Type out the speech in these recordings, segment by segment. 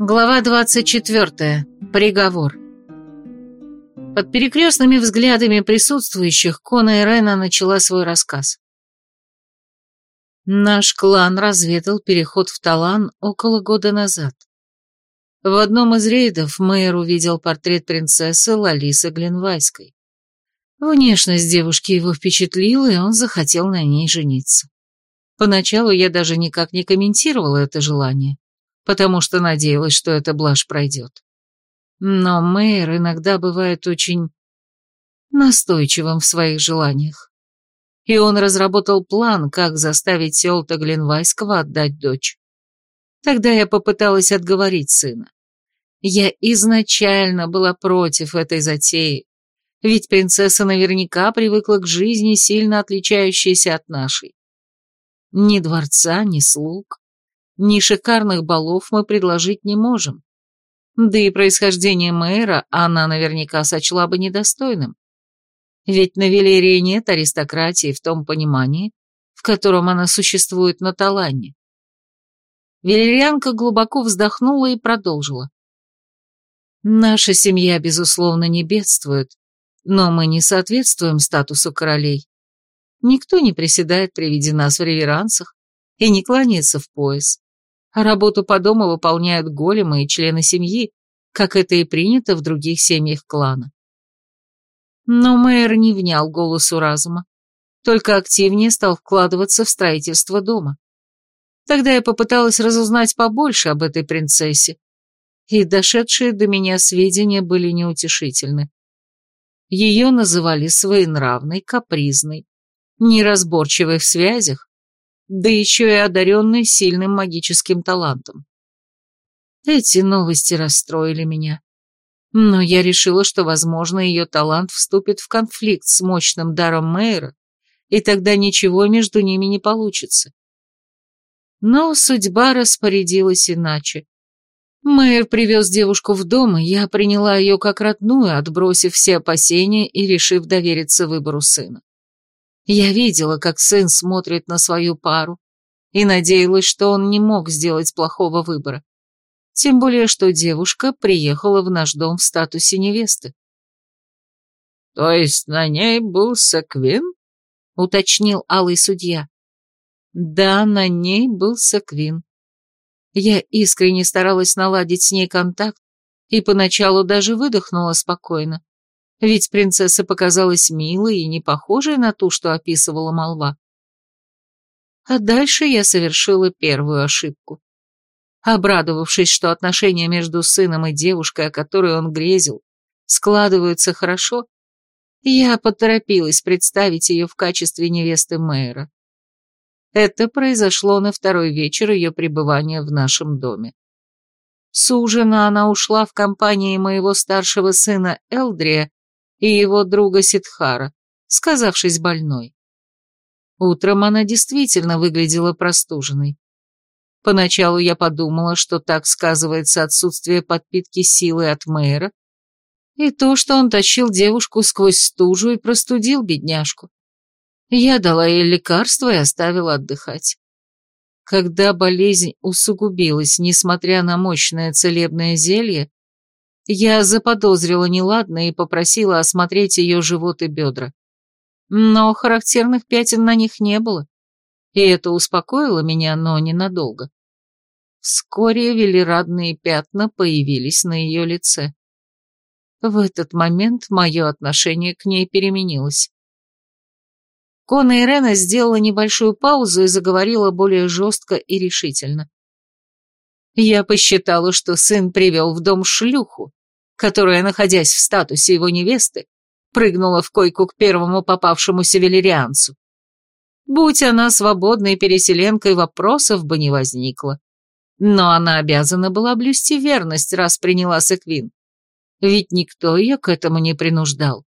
Глава 24. Приговор. Под перекрестными взглядами присутствующих Кона Ирена начала свой рассказ. Наш клан разведал переход в Талан около года назад. В одном из рейдов мэр увидел портрет принцессы Лалисы Гленвайской. Внешность девушки его впечатлила, и он захотел на ней жениться. Поначалу я даже никак не комментировала это желание, потому что надеялась, что эта блажь пройдет. Но мэр иногда бывает очень настойчивым в своих желаниях. И он разработал план, как заставить Селта Гленвайского отдать дочь. Тогда я попыталась отговорить сына. Я изначально была против этой затеи, ведь принцесса наверняка привыкла к жизни, сильно отличающейся от нашей. Ни дворца, ни слуг, ни шикарных балов мы предложить не можем. Да и происхождение мэра она наверняка сочла бы недостойным. Ведь на Велерии нет аристократии в том понимании, в котором она существует на Таланне. Велерианка глубоко вздохнула и продолжила. Наша семья, безусловно, не бедствует, но мы не соответствуем статусу королей. Никто не приседает при виде нас в реверансах и не кланяется в пояс. А работу по дому выполняют големы и члены семьи, как это и принято в других семьях клана. Но мэр не внял голосу разума, только активнее стал вкладываться в строительство дома. Тогда я попыталась разузнать побольше об этой принцессе, и дошедшие до меня сведения были неутешительны. Ее называли своенравной, капризной, неразборчивой в связях, да еще и одаренной сильным магическим талантом. Эти новости расстроили меня. Но я решила, что, возможно, ее талант вступит в конфликт с мощным даром Мэйра, и тогда ничего между ними не получится. Но судьба распорядилась иначе. Мэйр привез девушку в дом, и я приняла ее как родную, отбросив все опасения и решив довериться выбору сына. Я видела, как сын смотрит на свою пару, и надеялась, что он не мог сделать плохого выбора. Тем более, что девушка приехала в наш дом в статусе невесты. «То есть на ней был Саквин?» — уточнил алый судья. «Да, на ней был Саквин. Я искренне старалась наладить с ней контакт, и поначалу даже выдохнула спокойно ведь принцесса показалась милой и не похожей на ту, что описывала молва. А дальше я совершила первую ошибку. Обрадовавшись, что отношения между сыном и девушкой, о которой он грезил, складываются хорошо, я поторопилась представить ее в качестве невесты мэра. Это произошло на второй вечер ее пребывания в нашем доме. С ужина она ушла в компании моего старшего сына Элдрия и его друга Сидхара, сказавшись больной. Утром она действительно выглядела простуженной. Поначалу я подумала, что так сказывается отсутствие подпитки силы от мэра, и то, что он тащил девушку сквозь стужу и простудил бедняжку. Я дала ей лекарство и оставила отдыхать. Когда болезнь усугубилась, несмотря на мощное целебное зелье, я заподозрила неладное и попросила осмотреть ее живот и бедра. Но характерных пятен на них не было, и это успокоило меня, но ненадолго. Вскоре велирадные пятна появились на ее лице. В этот момент мое отношение к ней переменилось. Кона Ирена сделала небольшую паузу и заговорила более жестко и решительно. Я посчитала, что сын привел в дом шлюху, которая, находясь в статусе его невесты, прыгнула в койку к первому попавшемуся велерианцу. Будь она свободной переселенкой, вопросов бы не возникло. Но она обязана была блюсти верность, раз приняла Секвин. Ведь никто ее к этому не принуждал.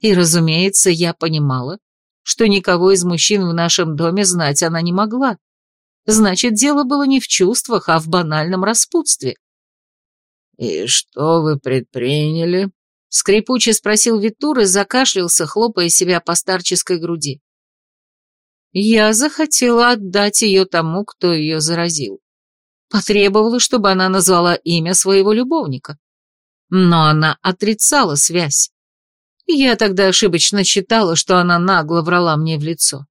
И, разумеется, я понимала, что никого из мужчин в нашем доме знать она не могла. Значит, дело было не в чувствах, а в банальном распутстве. «И что вы предприняли?» — скрипуче спросил Витур и закашлялся, хлопая себя по старческой груди. «Я захотела отдать ее тому, кто ее заразил. Потребовала, чтобы она назвала имя своего любовника. Но она отрицала связь. Я тогда ошибочно считала, что она нагло врала мне в лицо.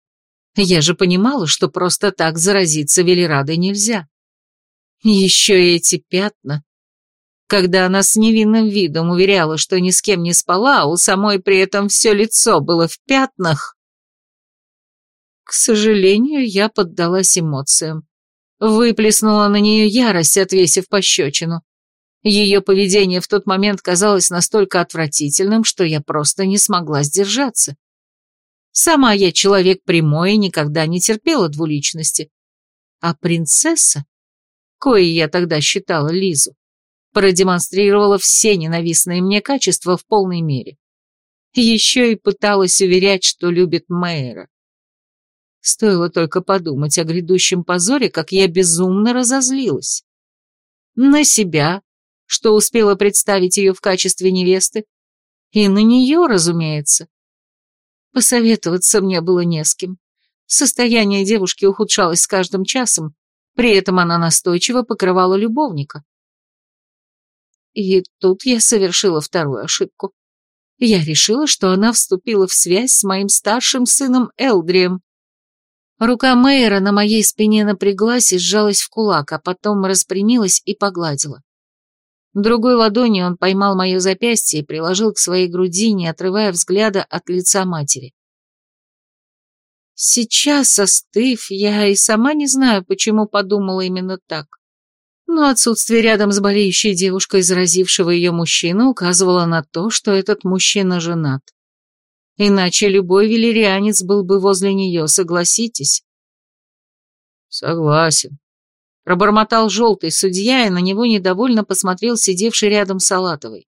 Я же понимала, что просто так заразиться Велерадой нельзя. Еще эти пятна. Когда она с невинным видом уверяла, что ни с кем не спала, а у самой при этом все лицо было в пятнах. К сожалению, я поддалась эмоциям. Выплеснула на нее ярость, отвесив пощечину. Ее поведение в тот момент казалось настолько отвратительным, что я просто не смогла сдержаться. Сама я человек прямой и никогда не терпела двуличности. А принцесса, коей я тогда считала Лизу, продемонстрировала все ненавистные мне качества в полной мере. Еще и пыталась уверять, что любит Мэйра. Стоило только подумать о грядущем позоре, как я безумно разозлилась. На себя, что успела представить ее в качестве невесты, и на нее, разумеется. Посоветоваться мне было не с кем. Состояние девушки ухудшалось с каждым часом, при этом она настойчиво покрывала любовника. И тут я совершила вторую ошибку. Я решила, что она вступила в связь с моим старшим сыном Элдрием. Рука Мейера на моей спине напряглась и сжалась в кулак, а потом распрямилась и погладила. Другой ладонью он поймал мое запястье и приложил к своей груди, не отрывая взгляда от лица матери. Сейчас, остыв, я и сама не знаю, почему подумала именно так. Но отсутствие рядом с болеющей девушкой, заразившего ее мужчины, указывало на то, что этот мужчина женат. Иначе любой велирианец был бы возле нее, согласитесь? Согласен, Пробормотал желтый судья, и на него недовольно посмотрел сидевший рядом Салатовый.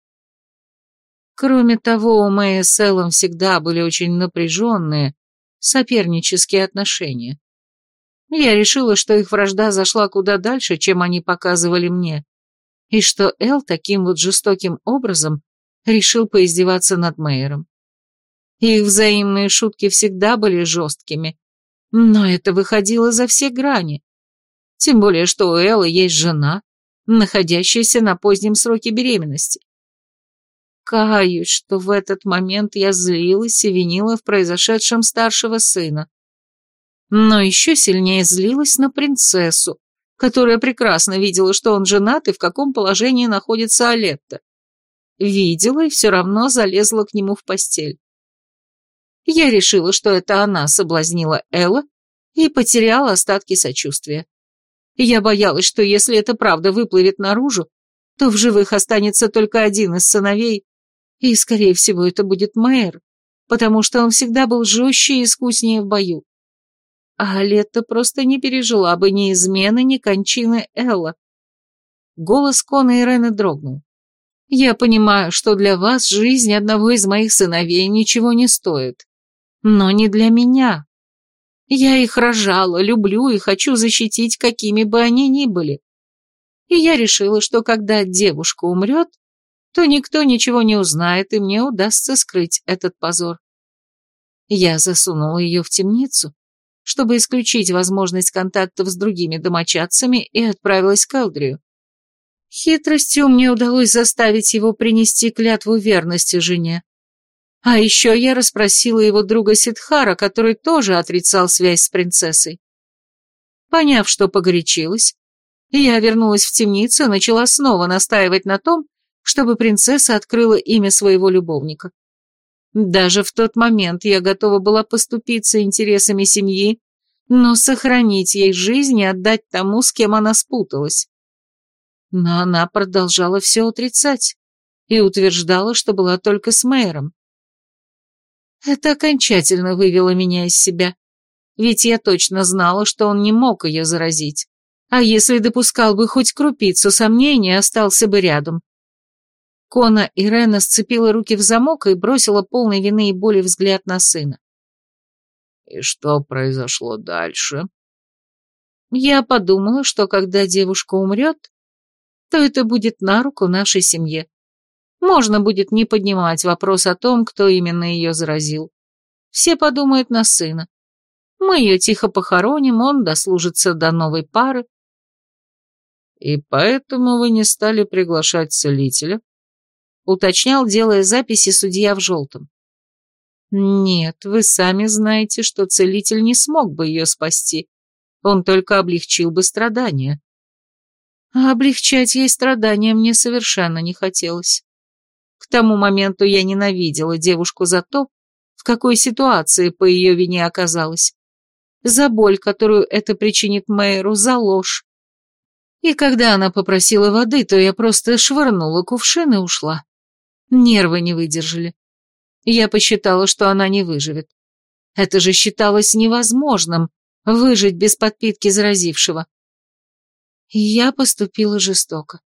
Кроме того, у Мэя с Эллом всегда были очень напряженные, сопернические отношения. Я решила, что их вражда зашла куда дальше, чем они показывали мне, и что Эл таким вот жестоким образом решил поиздеваться над Мэйером. Их взаимные шутки всегда были жесткими, но это выходило за все грани. Тем более, что у Эллы есть жена, находящаяся на позднем сроке беременности. Каюсь, что в этот момент я злилась и винила в произошедшем старшего сына. Но еще сильнее злилась на принцессу, которая прекрасно видела, что он женат и в каком положении находится Алетта. Видела и все равно залезла к нему в постель. Я решила, что это она соблазнила Элла и потеряла остатки сочувствия. Я боялась, что если это правда выплывет наружу, то в живых останется только один из сыновей, и, скорее всего, это будет мэр, потому что он всегда был жестче и искуснее в бою. А Летта просто не пережила бы ни измены, ни кончины Элла. Голос Кона Ирены дрогнул. «Я понимаю, что для вас жизнь одного из моих сыновей ничего не стоит. Но не для меня. Я их рожала, люблю и хочу защитить, какими бы они ни были. И я решила, что когда девушка умрет, то никто ничего не узнает, и мне удастся скрыть этот позор. Я засунула ее в темницу, чтобы исключить возможность контактов с другими домочадцами, и отправилась к Элдрию. Хитростью мне удалось заставить его принести клятву верности жене. А еще я расспросила его друга Сидхара, который тоже отрицал связь с принцессой. Поняв, что погорячилась, я вернулась в темницу и начала снова настаивать на том, чтобы принцесса открыла имя своего любовника. Даже в тот момент я готова была поступиться интересами семьи, но сохранить ей жизнь и отдать тому, с кем она спуталась. Но она продолжала все отрицать и утверждала, что была только с мэром. Это окончательно вывело меня из себя. Ведь я точно знала, что он не мог ее заразить. А если допускал бы хоть крупицу сомнения, остался бы рядом. Кона Ирена сцепила руки в замок и бросила полный вины и боли взгляд на сына. «И что произошло дальше?» Я подумала, что когда девушка умрет, то это будет на руку нашей семье. Можно будет не поднимать вопрос о том, кто именно ее заразил. Все подумают на сына. Мы ее тихо похороним, он дослужится до новой пары. «И поэтому вы не стали приглашать целителя?» Уточнял, делая записи судья в желтом. «Нет, вы сами знаете, что целитель не смог бы ее спасти. Он только облегчил бы страдания. А облегчать ей страдания мне совершенно не хотелось. К тому моменту я ненавидела девушку за то, в какой ситуации по ее вине оказалась. За боль, которую это причинит Мэйру, за ложь. И когда она попросила воды, то я просто швырнула кувшин и ушла. Нервы не выдержали. Я посчитала, что она не выживет. Это же считалось невозможным — выжить без подпитки заразившего. Я поступила жестоко.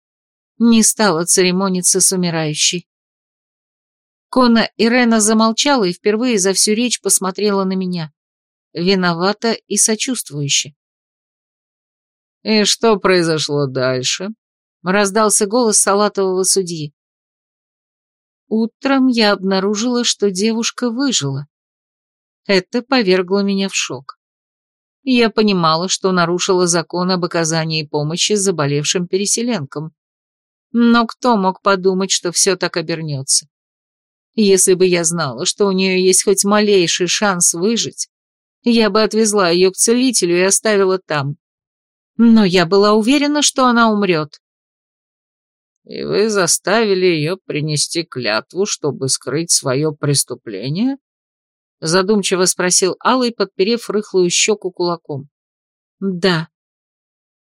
Не стала церемониться с умирающей. Кона Ирена замолчала и впервые за всю речь посмотрела на меня. Виновата и сочувствующе. «И что произошло дальше?» — раздался голос салатового судьи. Утром я обнаружила, что девушка выжила. Это повергло меня в шок. Я понимала, что нарушила закон об оказании помощи заболевшим переселенкам. Но кто мог подумать, что все так обернется? Если бы я знала, что у нее есть хоть малейший шанс выжить, я бы отвезла ее к целителю и оставила там. Но я была уверена, что она умрет. «И вы заставили ее принести клятву, чтобы скрыть свое преступление?» Задумчиво спросил Алый, подперев рыхлую щеку кулаком. «Да».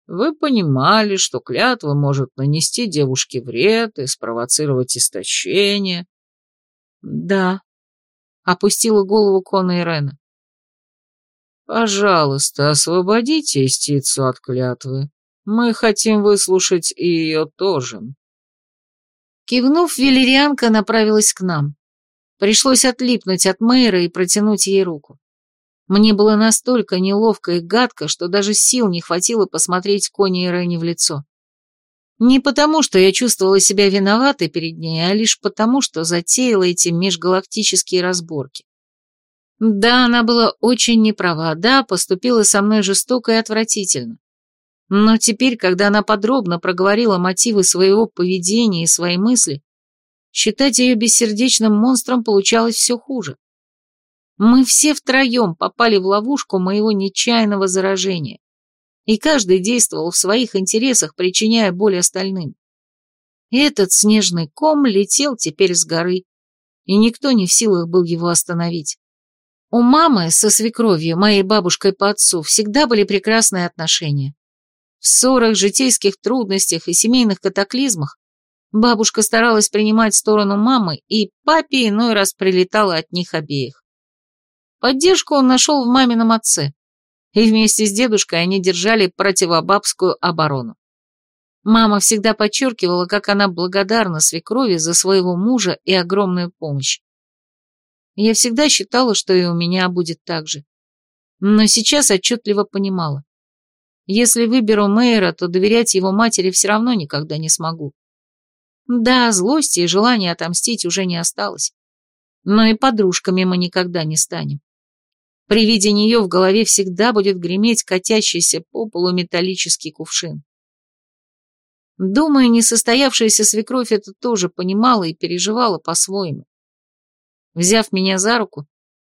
«Вы понимали, что клятва может нанести девушке вред и спровоцировать истощение?» «Да», — опустила голову Кона Ирена. «Пожалуйста, освободите истицу от клятвы. Мы хотим выслушать и ее тоже». Кивнув, Велерианка направилась к нам. Пришлось отлипнуть от Мэйра и протянуть ей руку. Мне было настолько неловко и гадко, что даже сил не хватило посмотреть Коне и Рене в лицо. Не потому, что я чувствовала себя виноватой перед ней, а лишь потому, что затеяла эти межгалактические разборки. Да, она была очень неправа, да, поступила со мной жестоко и отвратительно. Но теперь, когда она подробно проговорила мотивы своего поведения и свои мысли, считать ее бессердечным монстром получалось все хуже. Мы все втроем попали в ловушку моего нечаянного заражения, и каждый действовал в своих интересах, причиняя боль остальным. Этот снежный ком летел теперь с горы, и никто не в силах был его остановить. У мамы со свекровью, моей бабушкой по отцу, всегда были прекрасные отношения. В ссорах, житейских трудностях и семейных катаклизмах бабушка старалась принимать сторону мамы, и папе иной раз прилетала от них обеих. Поддержку он нашел в мамином отце, и вместе с дедушкой они держали противобабскую оборону. Мама всегда подчеркивала, как она благодарна свекрови за своего мужа и огромную помощь. Я всегда считала, что и у меня будет так же. Но сейчас отчетливо понимала. Если выберу Мэйра, то доверять его матери все равно никогда не смогу. Да, злости и желания отомстить уже не осталось. Но и подружками мы никогда не станем. При виде нее в голове всегда будет греметь катящийся по полу металлический кувшин. Думаю, несостоявшаяся свекровь это тоже понимала и переживала по-своему. Взяв меня за руку,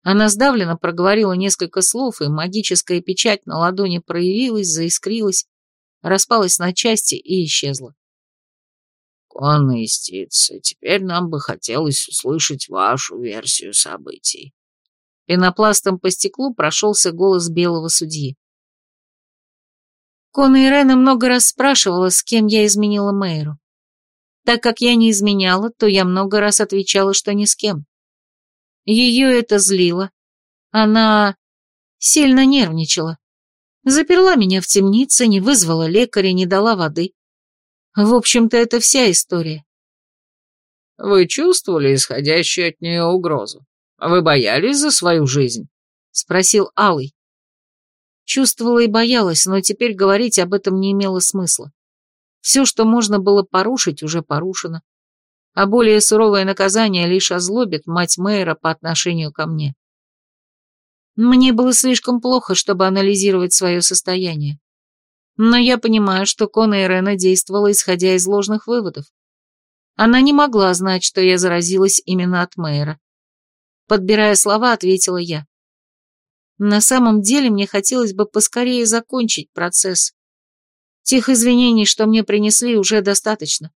она сдавленно проговорила несколько слов, и магическая печать на ладони проявилась, заискрилась, распалась на части и исчезла. «Конная истица, теперь нам бы хотелось услышать вашу версию событий». Пенопластом по стеклу прошелся голос белого судьи. Кона Ирена много раз спрашивала, с кем я изменила Мэйру. Так как я не изменяла, то я много раз отвечала, что ни с кем. Ее это злило. Она сильно нервничала. Заперла меня в темнице, не вызвала лекаря, не дала воды. В общем-то, это вся история. Вы чувствовали исходящую от нее угрозу? Вы боялись за свою жизнь? Спросил Алый. Чувствовала и боялась, но теперь говорить об этом не имело смысла. Все, что можно было порушить, уже порушено а более суровое наказание лишь озлобит мать мэра по отношению ко мне. Мне было слишком плохо, чтобы анализировать свое состояние. Но я понимаю, что Кона Ирена действовала, исходя из ложных выводов. Она не могла знать, что я заразилась именно от мэра. Подбирая слова, ответила я. На самом деле мне хотелось бы поскорее закончить процесс. Тех извинений, что мне принесли, уже достаточно.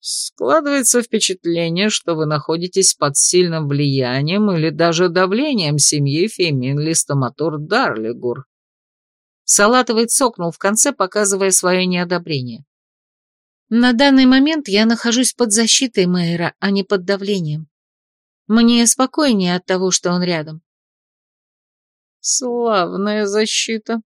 Складывается впечатление, что вы находитесь под сильным влиянием или даже давлением семьи Феминли Стоматор Дарлигур. Салатовый цокнул в конце, показывая свое неодобрение. На данный момент я нахожусь под защитой мэра, а не под давлением. Мне спокойнее от того, что он рядом. Славная защита.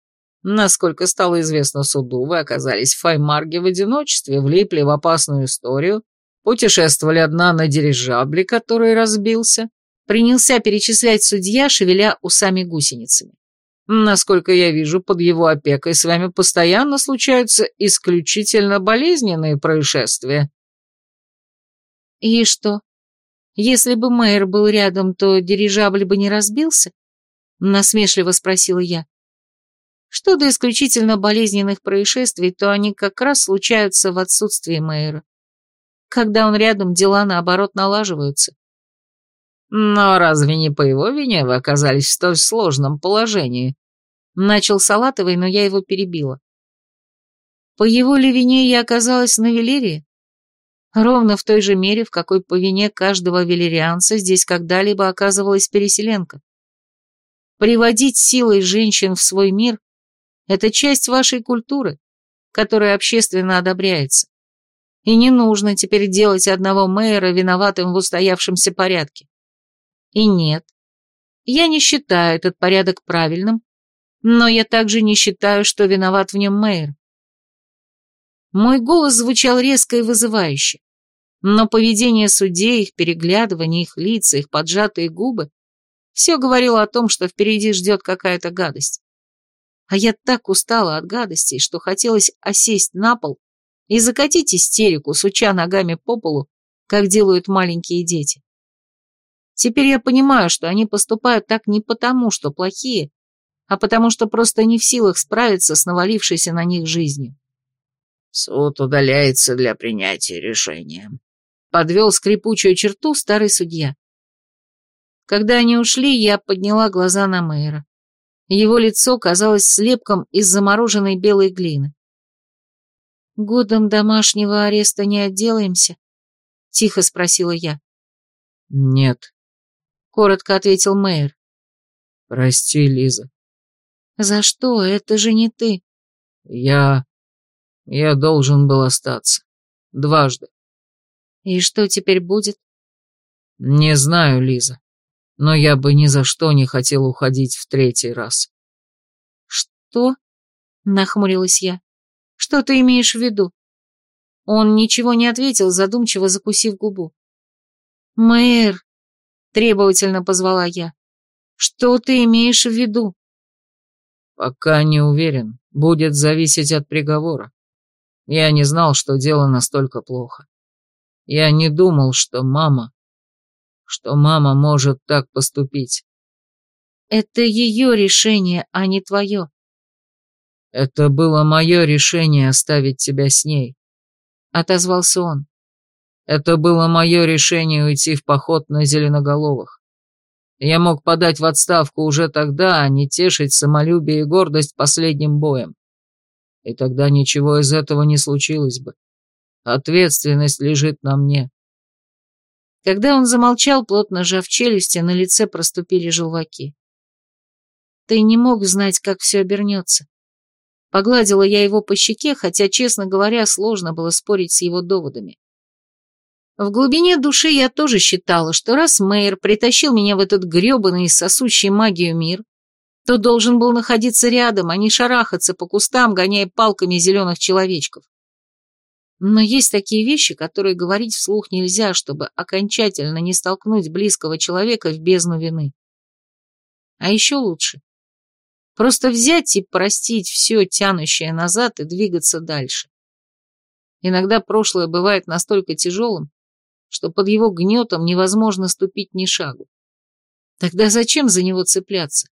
Насколько стало известно суду, вы оказались в Файмарге в одиночестве, влипли в опасную историю, путешествовали одна на дирижабле, который разбился. Принялся перечислять судья, шевеля усами-гусеницами. Насколько я вижу, под его опекой с вами постоянно случаются исключительно болезненные происшествия. И что? Если бы мэр был рядом, то дирижабль бы не разбился? Насмешливо спросила я. Что до исключительно болезненных происшествий, то они как раз случаются в отсутствии мэра. Когда он рядом, дела, наоборот, налаживаются. Но разве не по его вине вы оказались в столь сложном положении? Начал Салатовый, но я его перебила. По его ли вине я оказалась на Велерии? Ровно в той же мере, в какой по вине каждого велерианца здесь когда-либо оказывалась переселенка. Приводить силой женщин в свой мир это часть вашей культуры, которая общественно одобряется. И не нужно теперь делать одного мэра виноватым в устоявшемся порядке. И нет, я не считаю этот порядок правильным, но я также не считаю, что виноват в нем мэр. Мой голос звучал резко и вызывающе, но поведение судей, их переглядывание, их лица, их поджатые губы все говорило о том, что впереди ждет какая-то гадость. А я так устала от гадостей, что хотелось осесть на пол и закатить истерику, суча ногами по полу, как делают маленькие дети. Теперь я понимаю, что они поступают так не потому, что плохие, а потому что просто не в силах справиться с навалившейся на них жизнью. Суд удаляется для принятия решения. Подвел скрипучую черту старый судья. Когда они ушли, я подняла глаза на мэра. Его лицо казалось слепком из замороженной белой глины. «Годом домашнего ареста не отделаемся?» — тихо спросила я. «Нет», — коротко ответил мэр. «Прости, Лиза». «За что? Это же не ты». «Я... я должен был остаться. Дважды». «И что теперь будет?» «Не знаю, Лиза но я бы ни за что не хотел уходить в третий раз. «Что?» — нахмурилась я. «Что ты имеешь в виду?» Он ничего не ответил, задумчиво закусив губу. «Мэр!» — требовательно позвала я. «Что ты имеешь в виду?» «Пока не уверен. Будет зависеть от приговора. Я не знал, что дело настолько плохо. Я не думал, что мама что мама может так поступить. Это ее решение, а не твое. Это было мое решение оставить тебя с ней, отозвался он. Это было мое решение уйти в поход на зеленоголовых. Я мог подать в отставку уже тогда, а не тешить самолюбие и гордость последним боем. И тогда ничего из этого не случилось бы. Ответственность лежит на мне. Когда он замолчал, плотно сжав челюсти, на лице проступили желваки. «Ты не мог знать, как все обернется». Погладила я его по щеке, хотя, честно говоря, сложно было спорить с его доводами. В глубине души я тоже считала, что раз Мэйр притащил меня в этот грёбаный, сосущий магию мир, то должен был находиться рядом, а не шарахаться по кустам, гоняя палками зеленых человечков. Но есть такие вещи, которые говорить вслух нельзя, чтобы окончательно не столкнуть близкого человека в бездну вины. А еще лучше. Просто взять и простить все, тянущее назад, и двигаться дальше. Иногда прошлое бывает настолько тяжелым, что под его гнетом невозможно ступить ни шагу. Тогда зачем за него цепляться?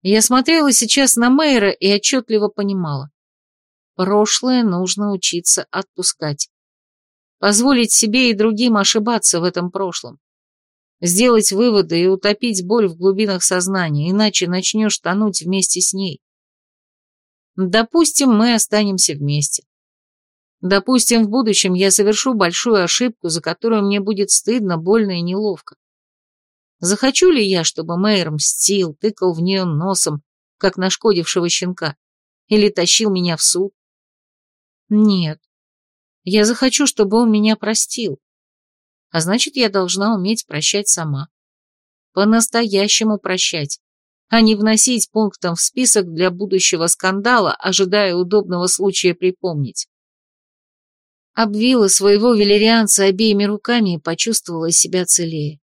Я смотрела сейчас на Мэйра и отчетливо понимала. Прошлое нужно учиться отпускать. Позволить себе и другим ошибаться в этом прошлом. Сделать выводы и утопить боль в глубинах сознания, иначе начнешь тонуть вместе с ней. Допустим, мы останемся вместе. Допустим, в будущем я совершу большую ошибку, за которую мне будет стыдно, больно и неловко. Захочу ли я, чтобы Мэйр мстил, тыкал в нее носом, как нашкодившего щенка, или тащил меня в суд? Нет. Я захочу, чтобы он меня простил. А значит, я должна уметь прощать сама. По-настоящему прощать, а не вносить пунктом в список для будущего скандала, ожидая удобного случая припомнить. Обвила своего велерианца обеими руками и почувствовала себя целее.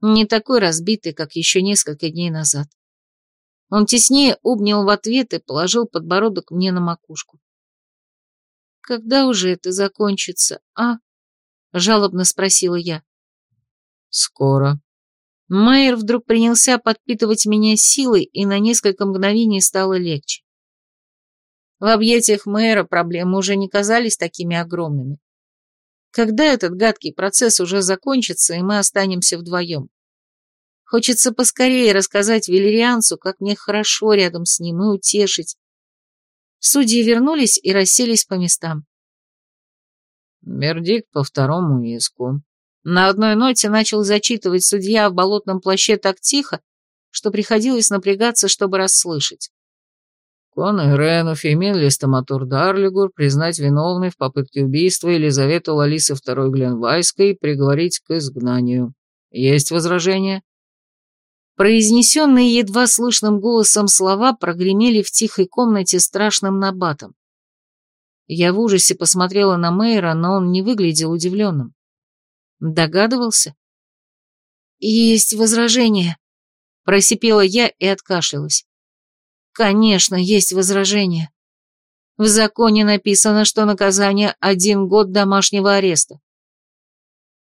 Не такой разбитый, как еще несколько дней назад. Он теснее обнял в ответ и положил подбородок мне на макушку. «Когда уже это закончится, а?» — жалобно спросила я. «Скоро». Майер вдруг принялся подпитывать меня силой, и на несколько мгновений стало легче. В объятиях мэра проблемы уже не казались такими огромными. Когда этот гадкий процесс уже закончится, и мы останемся вдвоем? Хочется поскорее рассказать Велерианцу, как мне хорошо рядом с ним, и утешить. Судьи вернулись и расселись по местам. Вердикт по второму иску. На одной ноте начал зачитывать судья в болотном плаще так тихо, что приходилось напрягаться, чтобы расслышать. Кон Ирену Фемин Стоматур Дарлигур признать виновной в попытке убийства Елизавету Лалисы II Гленвайской и приговорить к изгнанию. Есть возражения? Произнесенные едва слышным голосом слова прогремели в тихой комнате страшным набатом. Я в ужасе посмотрела на Мэйра, но он не выглядел удивленным. Догадывался? «Есть возражения», — просипела я и откашлялась. Конечно, есть возражение. В законе написано, что наказание один год домашнего ареста.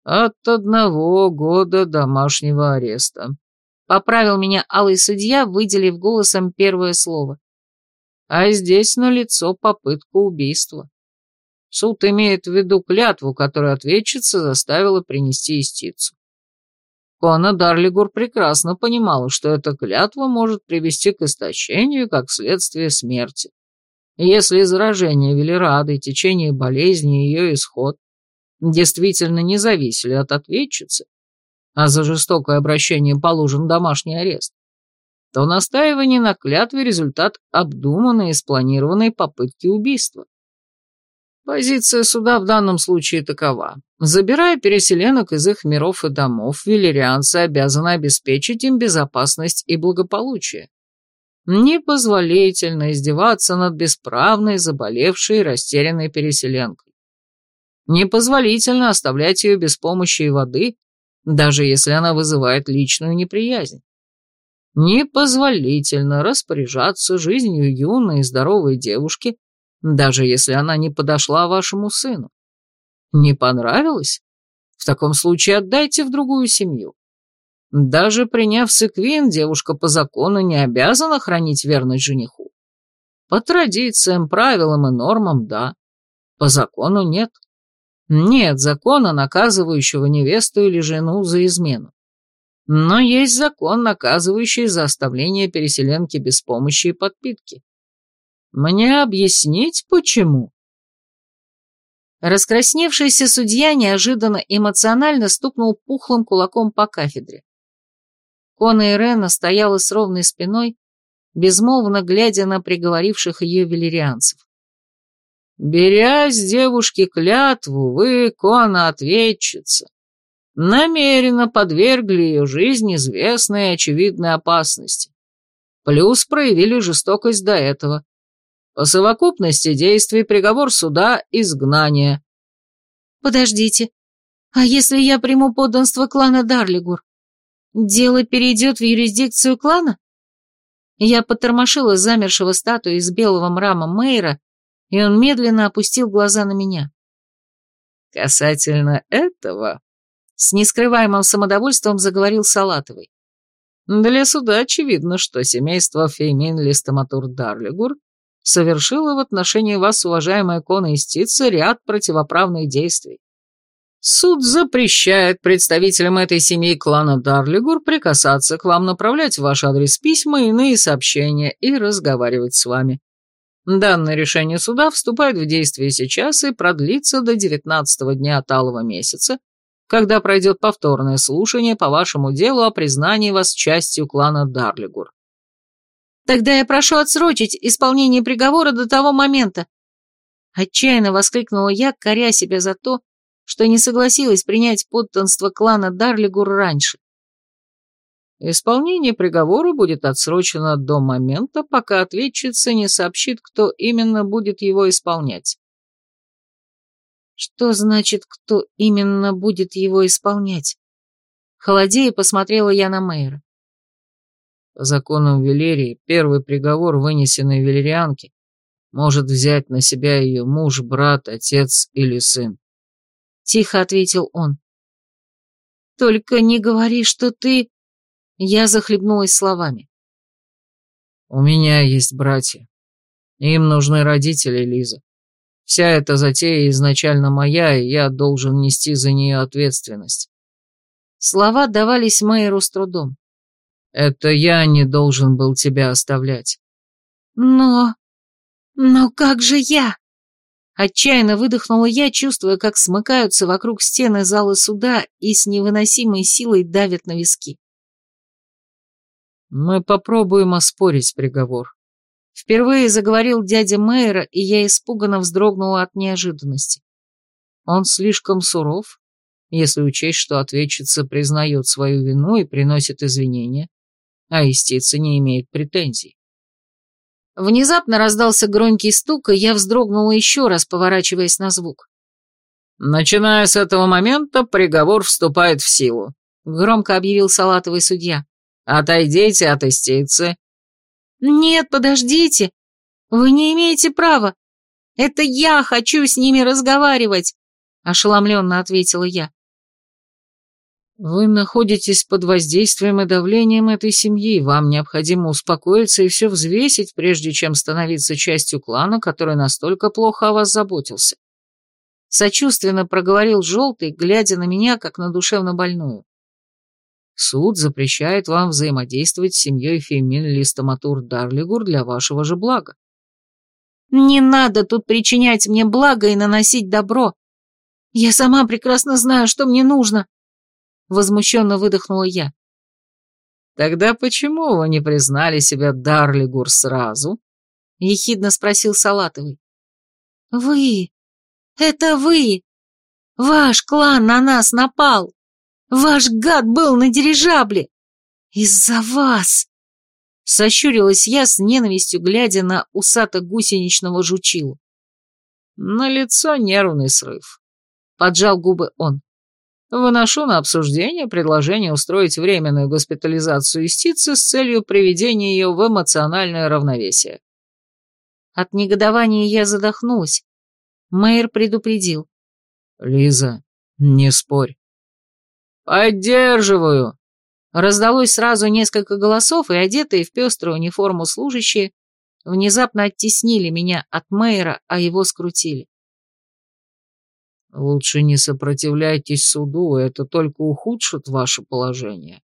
От одного года домашнего ареста. Поправил меня алый судья, выделив голосом первое слово. А здесь налицо попытка убийства. Суд имеет в виду клятву, которую ответчица заставила принести истицу. Кона Дарлигур прекрасно понимала, что эта клятва может привести к истощению как следствие смерти. если заражение Велерады течение болезни и ее исход действительно не зависели от ответчицы, а за жестокое обращение положен домашний арест, то настаивание на клятве – результат обдуманной и спланированной попытки убийства. Позиция суда в данном случае такова. Забирая переселенок из их миров и домов, велерианцы обязаны обеспечить им безопасность и благополучие. Непозволительно издеваться над бесправной, заболевшей и растерянной переселенкой. Непозволительно оставлять ее без помощи и воды, даже если она вызывает личную неприязнь. Непозволительно распоряжаться жизнью юной и здоровой девушки, даже если она не подошла вашему сыну. Не понравилось? В таком случае отдайте в другую семью. Даже приняв секвин, девушка по закону не обязана хранить верность жениху. По традициям, правилам и нормам – да. По закону нет. Нет закона, наказывающего невесту или жену за измену. Но есть закон, наказывающий за оставление переселенки без помощи и подпитки. Мне объяснить, почему?» Раскрасневшийся судья неожиданно эмоционально стукнул пухлым кулаком по кафедре. Кона Ирена стояла с ровной спиной, безмолвно глядя на приговоривших ее велерианцев. «Беря с девушки клятву, вы, Кона, ответчица, намеренно подвергли ее жизнь известной и очевидной опасности. Плюс проявили жестокость до этого. По совокупности действий приговор суда – изгнание. Подождите, а если я приму подданство клана Дарлигур? Дело перейдет в юрисдикцию клана? Я потормошила замершего статую из белого мрама Мейра, и он медленно опустил глаза на меня. «Касательно этого...» С нескрываемым самодовольством заговорил Салатовый. Для суда очевидно, что семейство Феймин Листоматур Дарлигур совершило в отношении вас, уважаемая Кона Истица, ряд противоправных действий. Суд запрещает представителям этой семьи клана Дарлигур прикасаться к вам, направлять в ваш адрес письма иные сообщения и разговаривать с вами. Данное решение суда вступает в действие сейчас и продлится до 19 дня талого месяца, когда пройдет повторное слушание по вашему делу о признании вас частью клана Дарлигур. Тогда я прошу отсрочить исполнение приговора до того момента. Отчаянно воскликнула я, коря себя за то, что не согласилась принять подданство клана Дарлигур раньше. Исполнение приговора будет отсрочено до момента, пока ответчица не сообщит, кто именно будет его исполнять. Что значит, кто именно будет его исполнять? Холодея посмотрела я на мэра. По законам Велерии, первый приговор, вынесенный Велерианке, может взять на себя ее муж, брат, отец или сын. Тихо ответил он. Только не говори, что ты... Я захлебнулась словами. «У меня есть братья. Им нужны родители, Лиза. Вся эта затея изначально моя, и я должен нести за нее ответственность». Слова давались Мэйру с трудом. «Это я не должен был тебя оставлять». «Но... но как же я?» Отчаянно выдохнула я, чувствуя, как смыкаются вокруг стены зала суда и с невыносимой силой давят на виски. Мы попробуем оспорить приговор. Впервые заговорил дядя Мэйра, и я испуганно вздрогнула от неожиданности. Он слишком суров, если учесть, что ответчица признает свою вину и приносит извинения, а истица не имеет претензий. Внезапно раздался громкий стук, и я вздрогнула еще раз, поворачиваясь на звук. «Начиная с этого момента, приговор вступает в силу», — громко объявил салатовый судья. Отойдите от истицы». «Нет, подождите. Вы не имеете права. Это я хочу с ними разговаривать», — ошеломленно ответила я. «Вы находитесь под воздействием и давлением этой семьи. Вам необходимо успокоиться и все взвесить, прежде чем становиться частью клана, который настолько плохо о вас заботился». Сочувственно проговорил Желтый, глядя на меня, как на душевно больную. Суд запрещает вам взаимодействовать с семьей Фемин Листоматур Дарлигур для вашего же блага. Не надо тут причинять мне благо и наносить добро. Я сама прекрасно знаю, что мне нужно. Возмущенно выдохнула я. Тогда почему вы не признали себя Дарлигур сразу? Ехидно спросил Салатовый. Вы, это вы. Ваш клан на нас напал. Ваш гад был на дирижабле! Из-за вас!» Сощурилась я с ненавистью, глядя на усато-гусеничного жучилу. На лицо нервный срыв. Поджал губы он. Выношу на обсуждение предложение устроить временную госпитализацию истицы с целью приведения ее в эмоциональное равновесие. От негодования я задохнулась. Мэйр предупредил. «Лиза, не спорь. «Поддерживаю!» Раздалось сразу несколько голосов, и одетые в пеструю униформу служащие внезапно оттеснили меня от мэра, а его скрутили. «Лучше не сопротивляйтесь суду, это только ухудшит ваше положение»,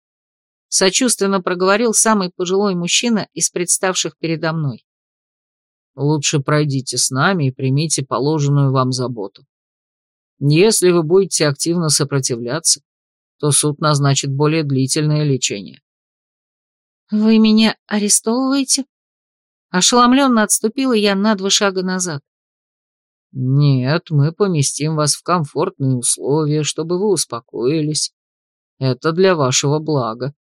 сочувственно проговорил самый пожилой мужчина из представших передо мной. «Лучше пройдите с нами и примите положенную вам заботу. Если вы будете активно сопротивляться, то суд назначит более длительное лечение. «Вы меня арестовываете?» Ошеломленно отступила я на два шага назад. «Нет, мы поместим вас в комфортные условия, чтобы вы успокоились. Это для вашего блага».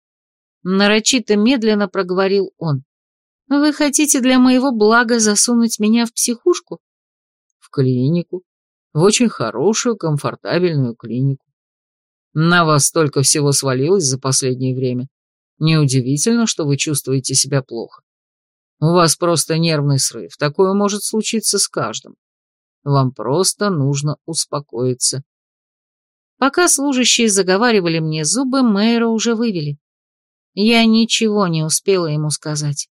Нарочито медленно проговорил он. «Вы хотите для моего блага засунуть меня в психушку?» «В клинику. В очень хорошую, комфортабельную клинику. На вас столько всего свалилось за последнее время. Неудивительно, что вы чувствуете себя плохо. У вас просто нервный срыв. Такое может случиться с каждым. Вам просто нужно успокоиться. Пока служащие заговаривали мне зубы, мэра уже вывели. Я ничего не успела ему сказать.